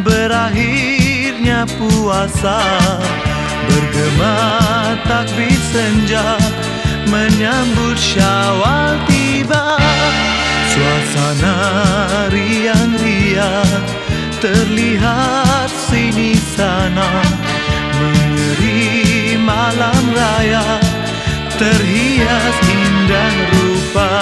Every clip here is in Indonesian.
pahitnya puasa. Bergema takbir senja Menyambut syawal tiba. Suasana riang-riang Terlihat sini sana. Mengeri malam raya Terhias indah rupa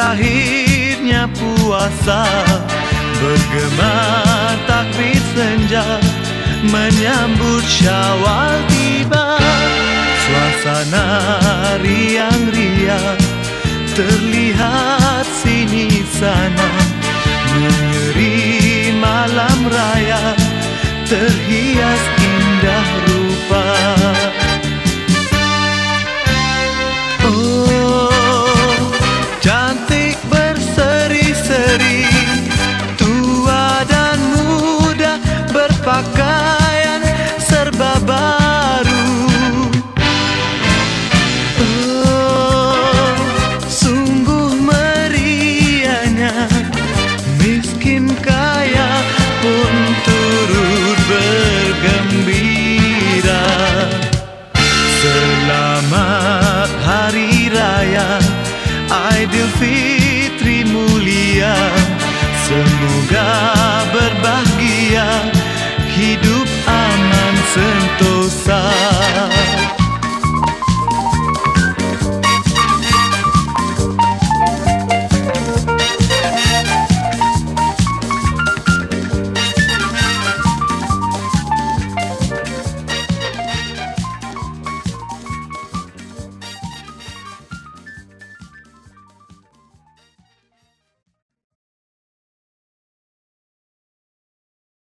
berakhir indahnya puasa. Bergema takbir senja Menyambut syawal tiba. Suasana riang-riang Terlihat Hari Raya Aidilfitri mulia Semoga berbahagia hidup aman sentosa